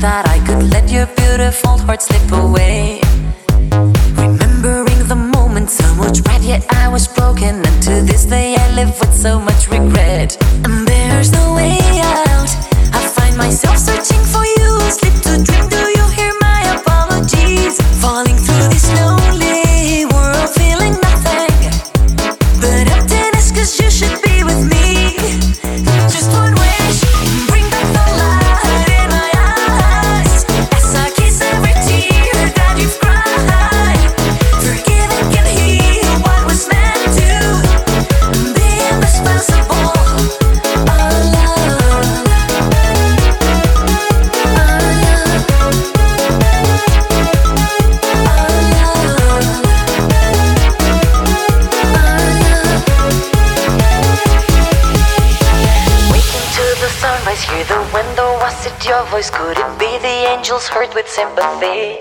that I could let your beautiful heart slip away. Remembering the moment so much right, yet I was broken. Voice? Could it be the angels heard with sympathy?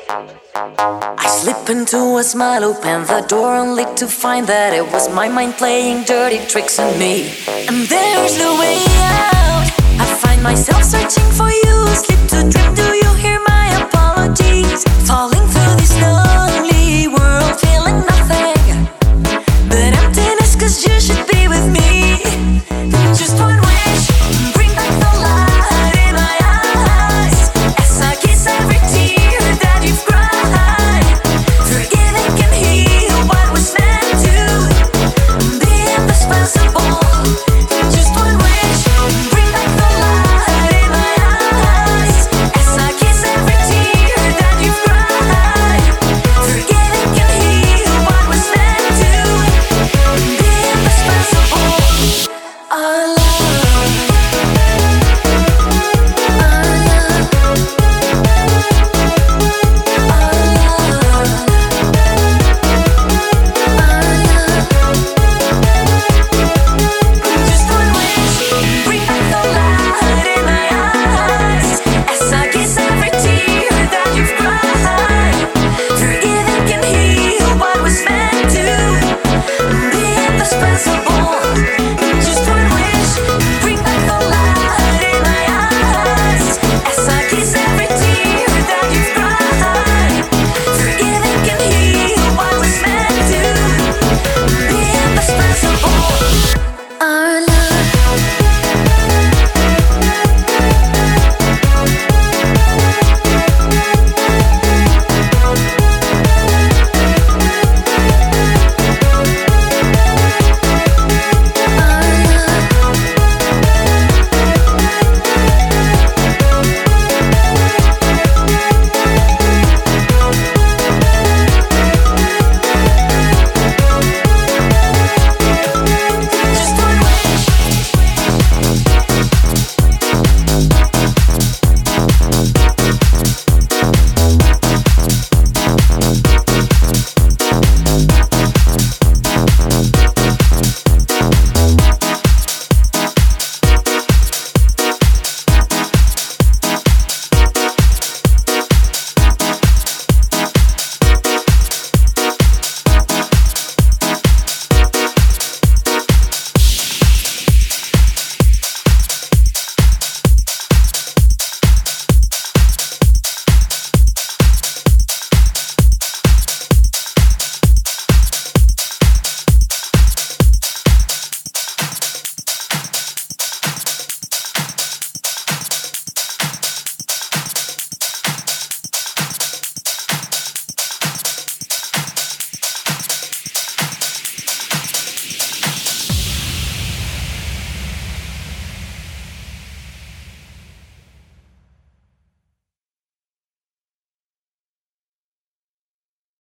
I slip into a smile, open the door only to find that it was my mind playing dirty tricks on me. And there's no way out. I find myself searching for you.